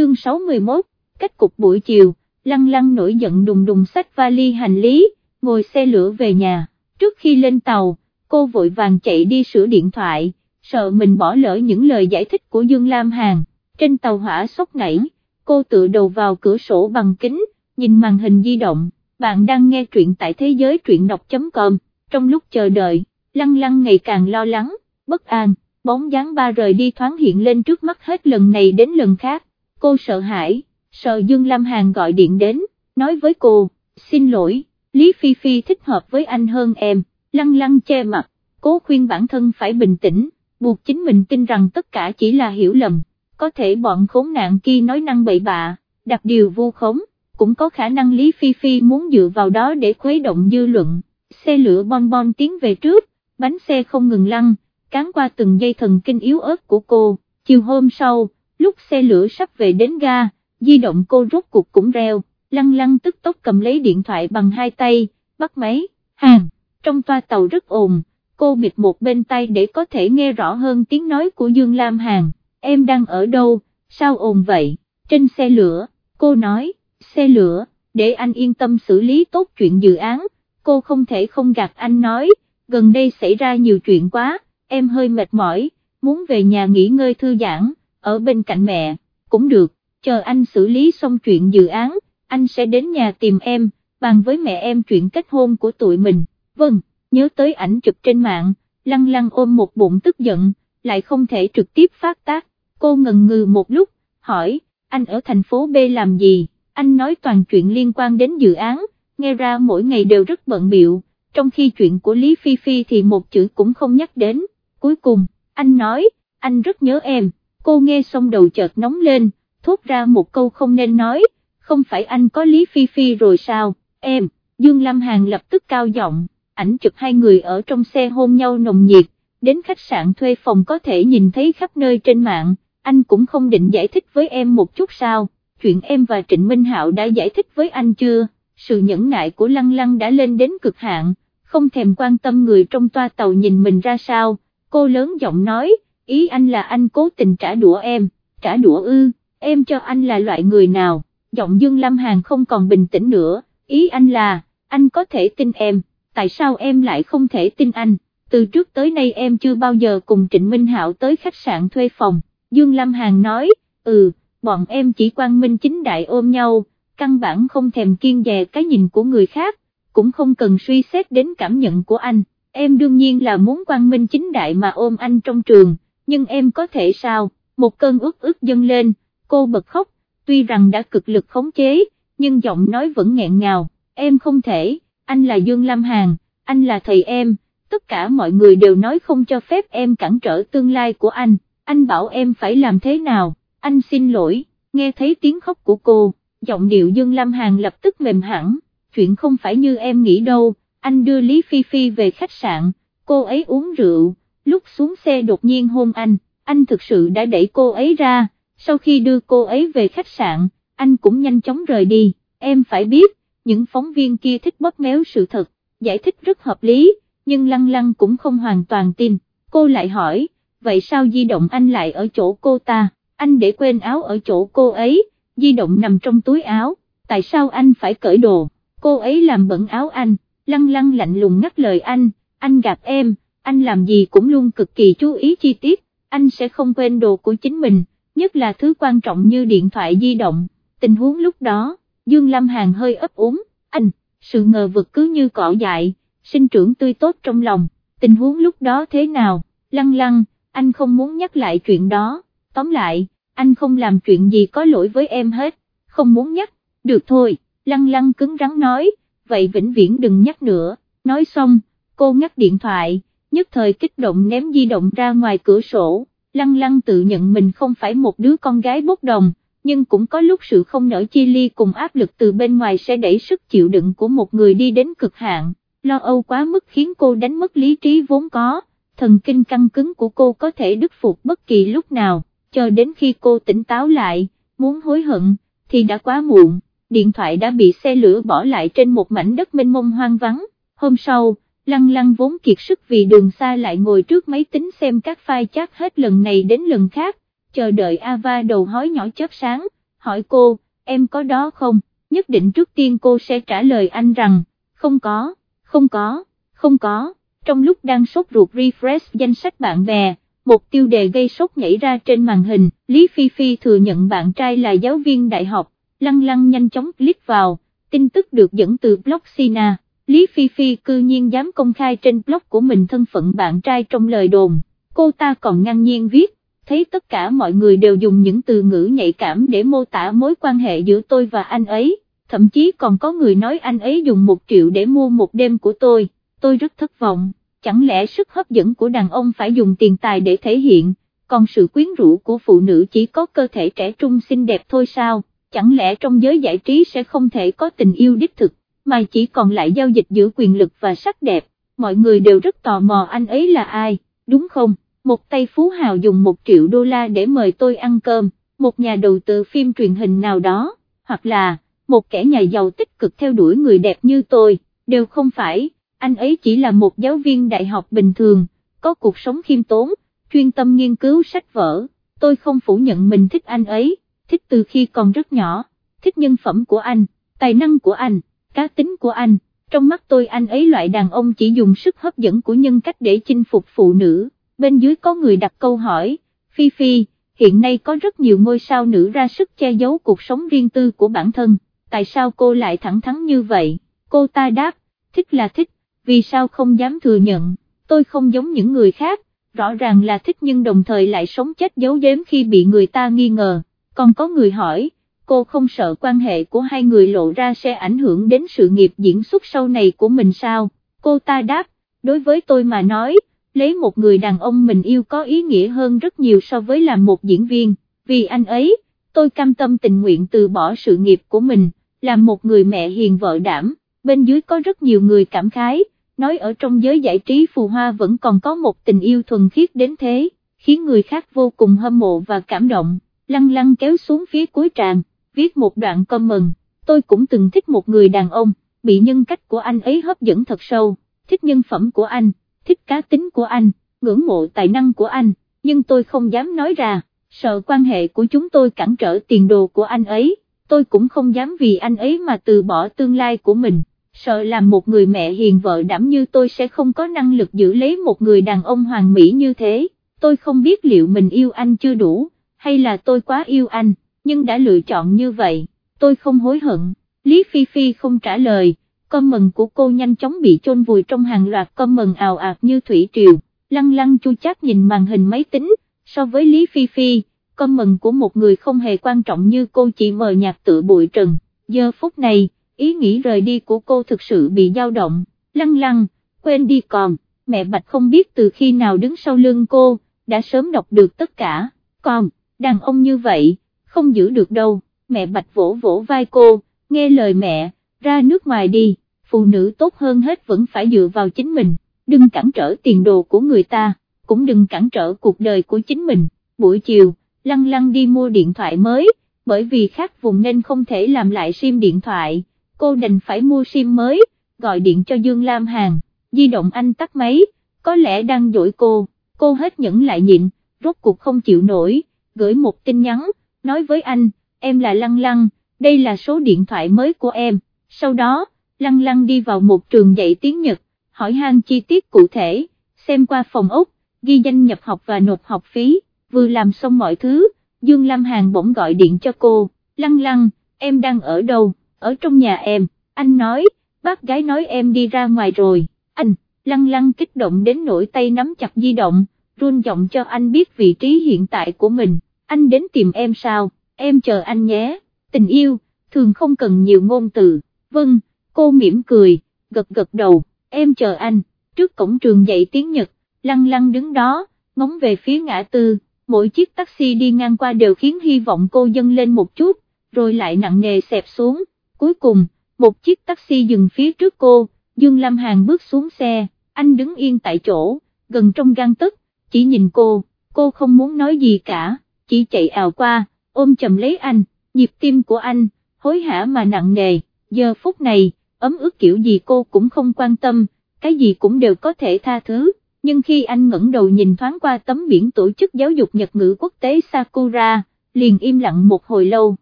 chương 61, cách cục buổi chiều, lăng lăng nổi giận đùng đùng sách vali hành lý, ngồi xe lửa về nhà, trước khi lên tàu, cô vội vàng chạy đi sửa điện thoại, sợ mình bỏ lỡ những lời giải thích của Dương Lam Hàn, trên tàu hỏa sốc nảy, cô tự đầu vào cửa sổ bằng kính, nhìn màn hình di động, bạn đang nghe truyện tại thế giới truyện đọc.com, trong lúc chờ đợi, lăng lăng ngày càng lo lắng, bất an, bóng dáng ba rời đi thoáng hiện lên trước mắt hết lần này đến lần khác, cô sợ hãi, sợ Dương Lam Hàn gọi điện đến, nói với cô, xin lỗi, Lý Phi Phi thích hợp với anh hơn em, lăng lăng che mặt, cố khuyên bản thân phải bình tĩnh, buộc chính mình tin rằng tất cả chỉ là hiểu lầm, có thể bọn khốn nạn kia nói năng bậy bạ, đặt điều vu khống, cũng có khả năng Lý Phi Phi muốn dựa vào đó để khuấy động dư luận, xe lửa bon bon tiến về trước, bánh xe không ngừng lăn, cán qua từng dây thần kinh yếu ớt của cô, chiều hôm sau, lúc xe lửa sắp về đến ga, di động cô rốt cuộc cũng reo, lăng lăng tức tốc cầm lấy điện thoại bằng hai tay, bắt máy, hàng, trong toa tàu rất ồn, cô bịt một bên tay để có thể nghe rõ hơn tiếng nói của Dương Lam Hàn, em đang ở đâu, sao ồn vậy, trên xe lửa, cô nói, xe lửa, để anh yên tâm xử lý tốt chuyện dự án, cô không thể không gạt anh nói, gần đây xảy ra nhiều chuyện quá, em hơi mệt mỏi, muốn về nhà nghỉ ngơi thư giãn, ở bên cạnh mẹ, cũng được, chờ anh xử lý xong chuyện dự án, anh sẽ đến nhà tìm em, bàn với mẹ em chuyện kết hôn của tụi mình, vâng, nhớ tới ảnh chụp trên mạng, lăng lăng ôm một bụng tức giận, lại không thể trực tiếp phát tác, cô ngần ngừ một lúc, hỏi, anh ở thành phố B làm gì, anh nói toàn chuyện liên quan đến dự án, nghe ra mỗi ngày đều rất bận biệu, trong khi chuyện của Lý Phi Phi thì một chữ cũng không nhắc đến, cuối cùng, anh nói, anh rất nhớ em, cô nghe xong đầu chợt nóng lên, thốt ra một câu không nên nói, không phải anh có Lý Phi Phi rồi sao, em, Dương Lâm Hàn lập tức cao giọng, ảnh chụp hai người ở trong xe hôn nhau nồng nhiệt, đến khách sạn thuê phòng có thể nhìn thấy khắp nơi trên mạng, anh cũng không định giải thích với em một chút sao, chuyện em và Trịnh Minh Hạo đã giải thích với anh chưa, sự nhẫn nại của Lăng Lăng đã lên đến cực hạn, không thèm quan tâm người trong toa tàu nhìn mình ra sao, cô lớn giọng nói, ý anh là anh cố tình trả đũa em, trả đũa ư, em cho anh là loại người nào, giọng Dương Lâm Hàn không còn bình tĩnh nữa, ý anh là, anh có thể tin em, tại sao em lại không thể tin anh, từ trước tới nay em chưa bao giờ cùng Trịnh Minh Hạo tới khách sạn thuê phòng, Dương Lâm Hàn nói, ừ, bọn em chỉ quan minh chính đại ôm nhau, căn bản không thèm kiên dè cái nhìn của người khác, cũng không cần suy xét đến cảm nhận của anh, em đương nhiên là muốn quan minh chính đại mà ôm anh trong trường, nhưng em có thể sao, một cơn ức ức dâng lên, cô bật khóc, tuy rằng đã cực lực khống chế, nhưng giọng nói vẫn nghẹn ngào, em không thể, anh là Dương Lam Hàn, anh là thầy em, tất cả mọi người đều nói không cho phép em cản trở tương lai của anh, anh bảo em phải làm thế nào, anh xin lỗi, nghe thấy tiếng khóc của cô, giọng điệu Dương Lam Hàn lập tức mềm hẳn, chuyện không phải như em nghĩ đâu, anh đưa Lý Phi Phi về khách sạn, cô ấy uống rượu, lúc xuống xe đột nhiên hôn anh, anh thực sự đã đẩy cô ấy ra, sau khi đưa cô ấy về khách sạn, anh cũng nhanh chóng rời đi, em phải biết, những phóng viên kia thích bóp méo sự thật, giải thích rất hợp lý, nhưng Lăng Lăng cũng không hoàn toàn tin, cô lại hỏi, vậy sao di động anh lại ở chỗ cô ta, anh để quên áo ở chỗ cô ấy, di động nằm trong túi áo, tại sao anh phải cởi đồ, cô ấy làm bẩn áo anh, Lăng Lăng lạnh lùng ngắt lời anh, anh gặp em, anh làm gì cũng luôn cực kỳ chú ý chi tiết, anh sẽ không quên đồ của chính mình, nhất là thứ quan trọng như điện thoại di động, tình huống lúc đó, Dương Lâm Hàn hơi ấp úng, anh, sự ngờ vực cứ như cỏ dại, sinh trưởng tươi tốt trong lòng, tình huống lúc đó thế nào, lăng lăng, anh không muốn nhắc lại chuyện đó, tóm lại, anh không làm chuyện gì có lỗi với em hết, không muốn nhắc, được thôi, lăng lăng cứng rắn nói, vậy vĩnh viễn đừng nhắc nữa, nói xong, cô ngắt điện thoại, nhất thời kích động ném di động ra ngoài cửa sổ, lăng lăng tự nhận mình không phải một đứa con gái bốc đồng, nhưng cũng có lúc sự không nở chia ly cùng áp lực từ bên ngoài sẽ đẩy sức chịu đựng của một người đi đến cực hạn, lo âu quá mức khiến cô đánh mất lý trí vốn có, thần kinh căng cứng của cô có thể đứt phục bất kỳ lúc nào, chờ đến khi cô tỉnh táo lại, muốn hối hận, thì đã quá muộn, điện thoại đã bị xe lửa bỏ lại trên một mảnh đất mênh mông hoang vắng, hôm sau, lăng lăng vốn kiệt sức vì đường xa lại ngồi trước máy tính xem các file chat hết lần này đến lần khác, chờ đợi Ava đầu hói nhỏ chớp sáng, hỏi cô, em có đó không, nhất định trước tiên cô sẽ trả lời anh rằng, không có, không có, không có, trong lúc đang sốt ruột refresh danh sách bạn bè, một tiêu đề gây sốt nhảy ra trên màn hình, Lý Phi Phi thừa nhận bạn trai là giáo viên đại học, lăng lăng nhanh chóng click vào, tin tức được dẫn từ blog Sina, Lý Phi Phi cư nhiên dám công khai trên blog của mình thân phận bạn trai trong lời đồn, cô ta còn ngang nhiên viết, thấy tất cả mọi người đều dùng những từ ngữ nhạy cảm để mô tả mối quan hệ giữa tôi và anh ấy, thậm chí còn có người nói anh ấy dùng một triệu để mua một đêm của tôi, tôi rất thất vọng, chẳng lẽ sức hấp dẫn của đàn ông phải dùng tiền tài để thể hiện, còn sự quyến rũ của phụ nữ chỉ có cơ thể trẻ trung xinh đẹp thôi sao, chẳng lẽ trong giới giải trí sẽ không thể có tình yêu đích thực, mà chỉ còn lại giao dịch giữa quyền lực và sắc đẹp, mọi người đều rất tò mò anh ấy là ai, đúng không? một tay phú hào dùng một triệu đô la để mời tôi ăn cơm, một nhà đầu tư phim truyền hình nào đó, hoặc là, một kẻ nhà giàu tích cực theo đuổi người đẹp như tôi, đều không phải, anh ấy chỉ là một giáo viên đại học bình thường, có cuộc sống khiêm tốn, chuyên tâm nghiên cứu sách vở, tôi không phủ nhận mình thích anh ấy, thích từ khi còn rất nhỏ, thích nhân phẩm của anh, tài năng của anh, cá tính của anh, trong mắt tôi anh ấy loại đàn ông chỉ dùng sức hấp dẫn của nhân cách để chinh phục phụ nữ. Bên dưới có người đặt câu hỏi, Phi Phi, hiện nay có rất nhiều ngôi sao nữ ra sức che giấu cuộc sống riêng tư của bản thân, tại sao cô lại thẳng thắn như vậy, cô ta đáp, thích là thích, vì sao không dám thừa nhận, tôi không giống những người khác, rõ ràng là thích nhưng đồng thời lại sống chết giấu giếm khi bị người ta nghi ngờ, còn có người hỏi, cô không sợ quan hệ của hai người lộ ra sẽ ảnh hưởng đến sự nghiệp diễn xuất sau này của mình sao, cô ta đáp, đối với tôi mà nói, lấy một người đàn ông mình yêu có ý nghĩa hơn rất nhiều so với làm một diễn viên, vì anh ấy, tôi cam tâm tình nguyện từ bỏ sự nghiệp của mình, làm một người mẹ hiền vợ đảm, bên dưới có rất nhiều người cảm khái, nói ở trong giới giải trí phù hoa vẫn còn có một tình yêu thuần khiết đến thế, khiến người khác vô cùng hâm mộ và cảm động, lăng lăng kéo xuống phía cuối tràng, viết một đoạn comment, tôi cũng từng thích một người đàn ông, bị nhân cách của anh ấy hấp dẫn thật sâu, thích nhân phẩm của anh thích cá tính của anh, ngưỡng mộ tài năng của anh, nhưng tôi không dám nói ra, sợ quan hệ của chúng tôi cản trở tiền đồ của anh ấy, tôi cũng không dám vì anh ấy mà từ bỏ tương lai của mình, sợ làm một người mẹ hiền vợ đảm như tôi sẽ không có năng lực giữ lấy một người đàn ông hoàn mỹ như thế, tôi không biết liệu mình yêu anh chưa đủ, hay là tôi quá yêu anh, nhưng đã lựa chọn như vậy, tôi không hối hận, Lý Phi Phi không trả lời. Comment của cô nhanh chóng bị chôn vùi trong hàng loạt comment ào ạt như thủy triều, lăng lăng chu chát nhìn màn hình máy tính, so với Lý Phi Phi, comment của một người không hề quan trọng như cô chỉ mờ nhạt tự bụi trần, giờ phút này, ý nghĩ rời đi của cô thực sự bị dao động, lăng lăng, quên đi còn, mẹ Bạch không biết từ khi nào đứng sau lưng cô, đã sớm đọc được tất cả, còn, đàn ông như vậy, không giữ được đâu, mẹ Bạch vỗ vỗ vai cô, nghe lời mẹ, ra nước ngoài đi, phụ nữ tốt hơn hết vẫn phải dựa vào chính mình, đừng cản trở tiền đồ của người ta, cũng đừng cản trở cuộc đời của chính mình, buổi chiều, lăng lăng đi mua điện thoại mới, bởi vì khác vùng nên không thể làm lại sim điện thoại, cô đành phải mua sim mới, gọi điện cho Dương Lam Hàn, di động anh tắt máy, có lẽ đang dỗi cô, cô hết nhẫn lại nhịn, rốt cuộc không chịu nổi, gửi một tin nhắn, nói với anh, em là Lăng Lăng, đây là số điện thoại mới của em. Sau đó, lăng lăng đi vào một trường dạy tiếng Nhật, hỏi han chi tiết cụ thể, xem qua phòng ốc, ghi danh nhập học và nộp học phí, vừa làm xong mọi thứ, Dương Lam Hàn bỗng gọi điện cho cô, lăng lăng, em đang ở đâu, ở trong nhà em, anh nói, bác gái nói em đi ra ngoài rồi, anh, lăng lăng kích động đến nỗi tay nắm chặt di động, run giọng cho anh biết vị trí hiện tại của mình, anh đến tìm em sao, em chờ anh nhé, tình yêu, thường không cần nhiều ngôn từ. Vâng, cô mỉm cười, gật gật đầu, em chờ anh, trước cổng trường dạy tiếng Nhật, lăng lăng đứng đó, ngóng về phía ngã tư, mỗi chiếc taxi đi ngang qua đều khiến hy vọng cô dâng lên một chút, rồi lại nặng nề xẹp xuống, cuối cùng, một chiếc taxi dừng phía trước cô, Dương Lam Hàn bước xuống xe, anh đứng yên tại chỗ, gần trong gan tức, chỉ nhìn cô, cô không muốn nói gì cả, chỉ chạy ào qua, ôm chầm lấy anh, nhịp tim của anh, hối hả mà nặng nề giờ phút này, ấm ức kiểu gì cô cũng không quan tâm, cái gì cũng đều có thể tha thứ, nhưng khi anh ngẩng đầu nhìn thoáng qua tấm biển tổ chức giáo dục Nhật ngữ quốc tế Sakura, liền im lặng một hồi lâu,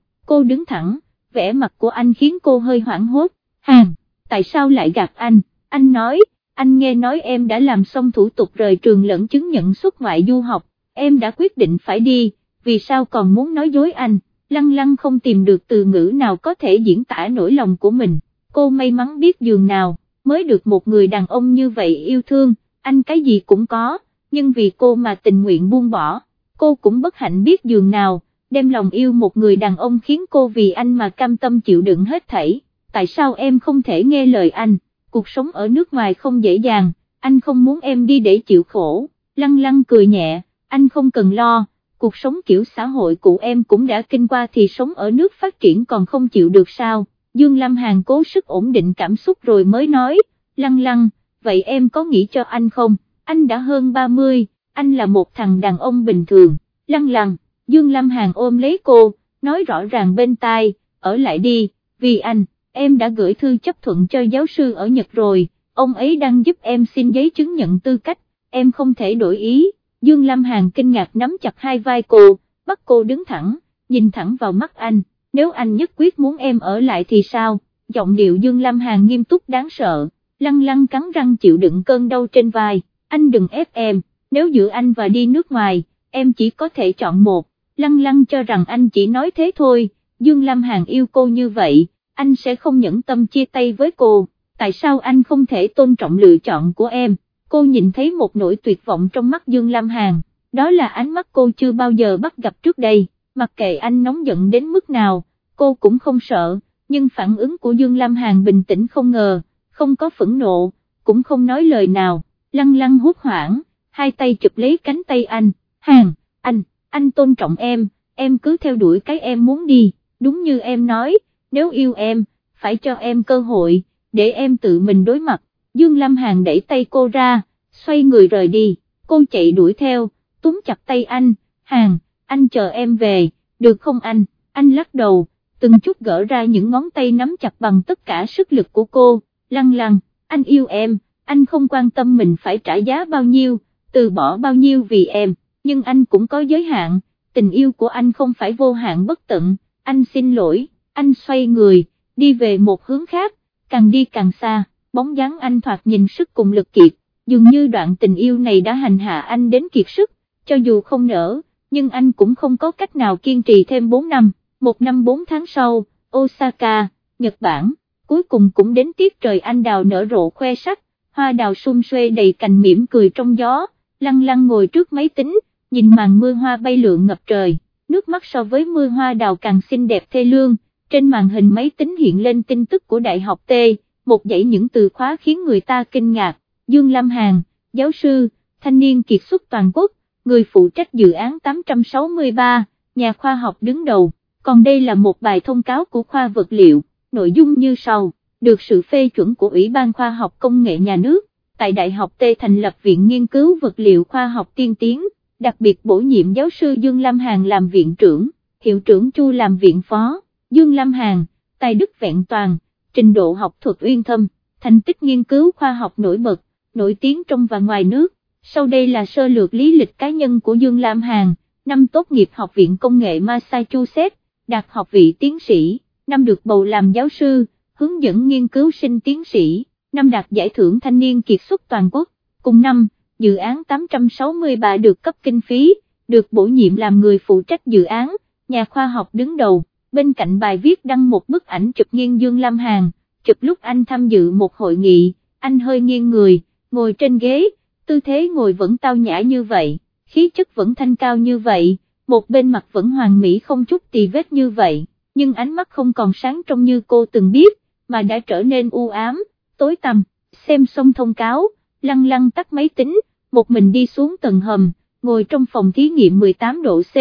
cô đứng thẳng, vẻ mặt của anh khiến cô hơi hoảng hốt, hàng, tại sao lại gạt anh, anh nói, anh nghe nói em đã làm xong thủ tục rời trường lẫn chứng nhận xuất ngoại du học, em đã quyết định phải đi, vì sao còn muốn nói dối anh, lăng lăng không tìm được từ ngữ nào có thể diễn tả nỗi lòng của mình, cô may mắn biết giường nào, mới được một người đàn ông như vậy yêu thương, anh cái gì cũng có, nhưng vì cô mà tình nguyện buông bỏ, cô cũng bất hạnh biết giường nào, đem lòng yêu một người đàn ông khiến cô vì anh mà cam tâm chịu đựng hết thảy, tại sao em không thể nghe lời anh, cuộc sống ở nước ngoài không dễ dàng, anh không muốn em đi để chịu khổ, lăng lăng cười nhẹ, anh không cần lo, cuộc sống kiểu xã hội của em cũng đã kinh qua thì sống ở nước phát triển còn không chịu được sao, Dương Lâm Hàn cố sức ổn định cảm xúc rồi mới nói, lăng lăng, vậy em có nghĩ cho anh không, anh đã hơn 30, anh là một thằng đàn ông bình thường, lăng lăng, Dương Lâm Hàn ôm lấy cô, nói rõ ràng bên tai, ở lại đi, vì anh, em đã gửi thư chấp thuận cho giáo sư ở Nhật rồi, ông ấy đang giúp em xin giấy chứng nhận tư cách, em không thể đổi ý, Dương Lâm Hàn kinh ngạc nắm chặt hai vai cô, bắt cô đứng thẳng, nhìn thẳng vào mắt anh, nếu anh nhất quyết muốn em ở lại thì sao, giọng điệu Dương Lâm Hàn nghiêm túc đáng sợ, lăng lăng cắn răng chịu đựng cơn đau trên vai, anh đừng ép em, nếu giữa anh và đi nước ngoài, em chỉ có thể chọn một, lăng lăng cho rằng anh chỉ nói thế thôi, Dương Lâm Hàn yêu cô như vậy, anh sẽ không nhẫn tâm chia tay với cô, tại sao anh không thể tôn trọng lựa chọn của em, cô nhìn thấy một nỗi tuyệt vọng trong mắt Dương Lam Hàn, đó là ánh mắt cô chưa bao giờ bắt gặp trước đây, mặc kệ anh nóng giận đến mức nào, cô cũng không sợ, nhưng phản ứng của Dương Lam Hàn bình tĩnh không ngờ, không có phẫn nộ, cũng không nói lời nào, lăng lăng hốt hoảng, hai tay chụp lấy cánh tay anh, Hàn, anh, anh tôn trọng em, em cứ theo đuổi cái em muốn đi, đúng như em nói, nếu yêu em, phải cho em cơ hội, để em tự mình đối mặt, Dương Lâm Hàn đẩy tay cô ra, xoay người rời đi, cô chạy đuổi theo, túm chặt tay anh, Hàn, anh chờ em về, được không anh, anh lắc đầu, từng chút gỡ ra những ngón tay nắm chặt bằng tất cả sức lực của cô, lăng lăng, anh yêu em, anh không quan tâm mình phải trả giá bao nhiêu, từ bỏ bao nhiêu vì em, nhưng anh cũng có giới hạn, tình yêu của anh không phải vô hạn bất tận, anh xin lỗi, anh xoay người, đi về một hướng khác, càng đi càng xa, bóng dáng anh thoạt nhìn sức cùng lực kiệt, dường như đoạn tình yêu này đã hành hạ anh đến kiệt sức, cho dù không nở, nhưng anh cũng không có cách nào kiên trì thêm 4 năm, một năm 4 tháng sau, Osaka, Nhật Bản, cuối cùng cũng đến tiết trời anh đào nở rộ khoe sắc, hoa đào sum xuê đầy cành mỉm cười trong gió, lăng lăng ngồi trước máy tính, nhìn màn mưa hoa bay lượn ngập trời, nước mắt so với mưa hoa đào càng xinh đẹp thê lương, trên màn hình máy tính hiện lên tin tức của Đại học T, một dãy những từ khóa khiến người ta kinh ngạc, Dương Lâm Hàn, giáo sư, thanh niên kiệt xuất toàn quốc, người phụ trách dự án 863, nhà khoa học đứng đầu, còn đây là một bài thông cáo của khoa vật liệu, nội dung như sau, được sự phê chuẩn của Ủy ban Khoa học Công nghệ Nhà nước, tại Đại học T thành lập Viện Nghiên cứu Vật liệu Khoa học Tiên tiến, đặc biệt bổ nhiệm giáo sư Dương Lâm Hàn làm viện trưởng, hiệu trưởng Chu làm viện phó, Dương Lâm Hàn, tài đức vẹn toàn, trình độ học thuật uyên thâm, thành tích nghiên cứu khoa học nổi bật, nổi tiếng trong và ngoài nước. Sau đây là sơ lược lý lịch cá nhân của Dương Lam Hàn, năm tốt nghiệp Học viện Công nghệ Massachusetts, đạt học vị tiến sĩ, năm được bầu làm giáo sư, hướng dẫn nghiên cứu sinh tiến sĩ, năm đạt giải thưởng thanh niên kiệt xuất toàn quốc, cùng năm, dự án 863 được cấp kinh phí, được bổ nhiệm làm người phụ trách dự án, nhà khoa học đứng đầu, bên cạnh bài viết đăng một bức ảnh chụp nghiêng Dương Lam Hàn, chụp lúc anh tham dự một hội nghị, anh hơi nghiêng người, ngồi trên ghế, tư thế ngồi vẫn tao nhã như vậy, khí chất vẫn thanh cao như vậy, một bên mặt vẫn hoàn mỹ không chút tì vết như vậy, nhưng ánh mắt không còn sáng trong như cô từng biết, mà đã trở nên u ám, tối tăm, xem xong thông cáo, lăng lăng tắt máy tính, một mình đi xuống tầng hầm, ngồi trong phòng thí nghiệm 18 độ C,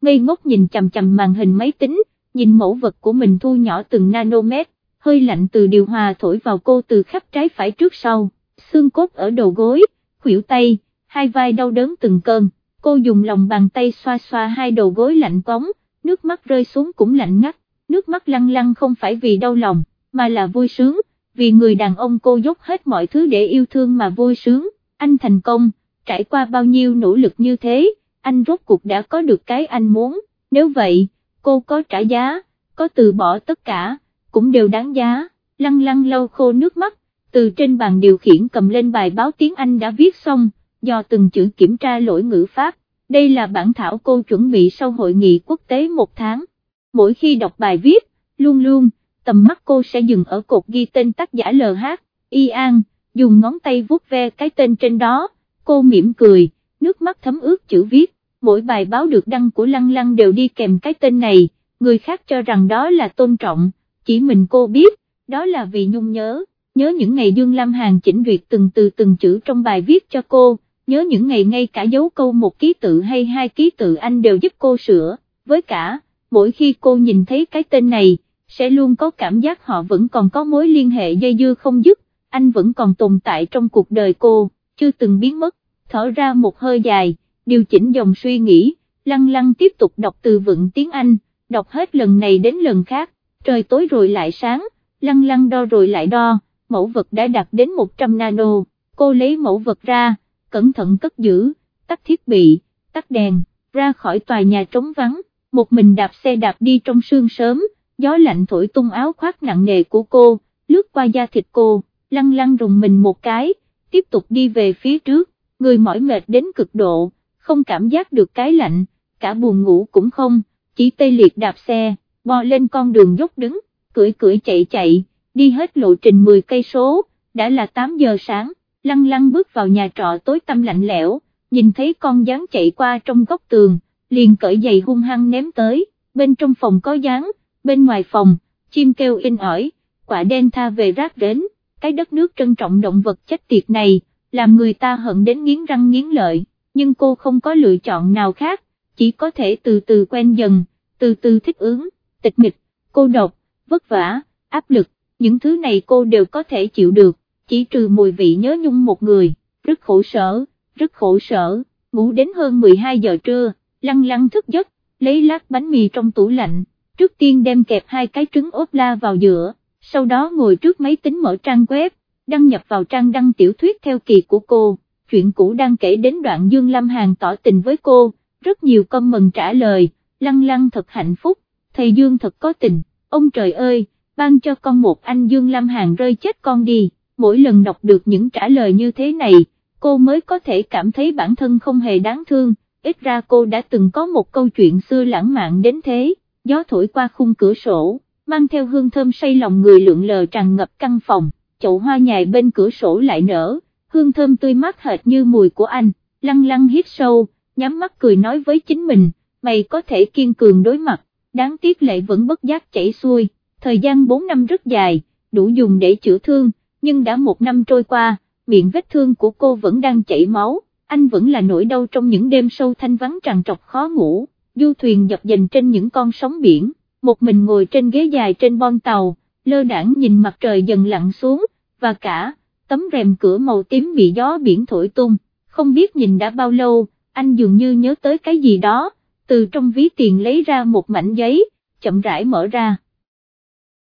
ngây ngốc nhìn chằm chằm màn hình máy tính, nhìn mẫu vật của mình thu nhỏ từng nanomet, hơi lạnh từ điều hòa thổi vào cô từ khắp trái phải trước sau, xương cốt ở đầu gối, khuỷu tay, hai vai đau đớn từng cơn, cô dùng lòng bàn tay xoa xoa hai đầu gối lạnh cóng, nước mắt rơi xuống cũng lạnh ngắt, nước mắt lăn lăn không phải vì đau lòng, mà là vui sướng, vì người đàn ông cô dốc hết mọi thứ để yêu thương mà vui sướng, anh thành công, trải qua bao nhiêu nỗ lực như thế, anh rốt cuộc đã có được cái anh muốn, nếu vậy, cô có trả giá, có từ bỏ tất cả, cũng đều đáng giá, lăng lăng lau khô nước mắt, từ trên bàn điều khiển cầm lên bài báo tiếng Anh đã viết xong, do từng chữ kiểm tra lỗi ngữ pháp, đây là bản thảo cô chuẩn bị sau hội nghị quốc tế một tháng, mỗi khi đọc bài viết, luôn luôn, tầm mắt cô sẽ dừng ở cột ghi tên tác giả LH, Y An, dùng ngón tay vuốt ve cái tên trên đó, cô mỉm cười, nước mắt thấm ướt chữ viết, mỗi bài báo được đăng của Lăng Lăng đều đi kèm cái tên này, người khác cho rằng đó là tôn trọng, chỉ mình cô biết, đó là vì nhung nhớ, nhớ những ngày Dương Lam Hàn chỉnh duyệt từng từ từng chữ trong bài viết cho cô, nhớ những ngày ngay cả dấu câu một ký tự hay hai ký tự anh đều giúp cô sửa, với cả, mỗi khi cô nhìn thấy cái tên này, sẽ luôn có cảm giác họ vẫn còn có mối liên hệ dây dưa không dứt, anh vẫn còn tồn tại trong cuộc đời cô, chưa từng biến mất, thở ra một hơi dài, điều chỉnh dòng suy nghĩ, lăng lăng tiếp tục đọc từ vựng tiếng Anh, đọc hết lần này đến lần khác, trời tối rồi lại sáng, lăng lăng đo rồi lại đo, mẫu vật đã đạt đến 100 nano, cô lấy mẫu vật ra, cẩn thận cất giữ, tắt thiết bị, tắt đèn, ra khỏi tòa nhà trống vắng, một mình đạp xe đạp đi trong sương sớm, gió lạnh thổi tung áo khoác nặng nề của cô, lướt qua da thịt cô, lăng lăng rùng mình một cái, tiếp tục đi về phía trước, người mỏi mệt đến cực độ, không cảm giác được cái lạnh, cả buồn ngủ cũng không, chỉ tê liệt đạp xe, bò lên con đường dốc đứng, cưỡi cưỡi chạy chạy, đi hết lộ trình 10 cây số, đã là 8 giờ sáng, lăng lăng bước vào nhà trọ tối tăm lạnh lẽo, nhìn thấy con dáng chạy qua trong góc tường, liền cởi giày hung hăng ném tới, bên trong phòng có dáng, bên ngoài phòng, chim kêu in ỏi, quả đen tha về rác đến, cái đất nước trân trọng động vật chết tiệt này, làm người ta hận đến nghiến răng nghiến lợi, nhưng cô không có lựa chọn nào khác, chỉ có thể từ từ quen dần, từ từ thích ứng, tịch mịch, cô độc, vất vả, áp lực, những thứ này cô đều có thể chịu được, chỉ trừ mùi vị nhớ nhung một người, rất khổ sở, rất khổ sở, ngủ đến hơn 12 giờ trưa, lăng lăng thức giấc, lấy lát bánh mì trong tủ lạnh, trước tiên đem kẹp hai cái trứng ốp la vào giữa, sau đó ngồi trước máy tính mở trang web, đăng nhập vào trang đăng tiểu thuyết theo kỳ của cô, chuyện cũ đang kể đến đoạn Dương Lâm Hàn tỏ tình với cô, rất nhiều comment trả lời, lăng lăng thật hạnh phúc, thầy Dương thật có tình, ông trời ơi, ban cho con một anh Dương Lâm Hàn rơi chết con đi, mỗi lần đọc được những trả lời như thế này, cô mới có thể cảm thấy bản thân không hề đáng thương, ít ra cô đã từng có một câu chuyện xưa lãng mạn đến thế, gió thổi qua khung cửa sổ, mang theo hương thơm say lòng người lượn lờ tràn ngập căn phòng, chậu hoa nhài bên cửa sổ lại nở, hương thơm tươi mát hệt như mùi của anh, lăng lăng hít sâu, nhắm mắt cười nói với chính mình, mày có thể kiên cường đối mặt, đáng tiếc lệ vẫn bất giác chảy xuôi, thời gian 4 năm rất dài, đủ dùng để chữa thương, nhưng đã một năm trôi qua, miệng vết thương của cô vẫn đang chảy máu, anh vẫn là nỗi đau trong những đêm sâu thanh vắng tràn trọc khó ngủ, du thuyền dập dềnh trên những con sóng biển, một mình ngồi trên ghế dài trên bon tàu, lơ đảng nhìn mặt trời dần lặn xuống, và cả, tấm rèm cửa màu tím bị gió biển thổi tung, không biết nhìn đã bao lâu, anh dường như nhớ tới cái gì đó, từ trong ví tiền lấy ra một mảnh giấy, chậm rãi mở ra.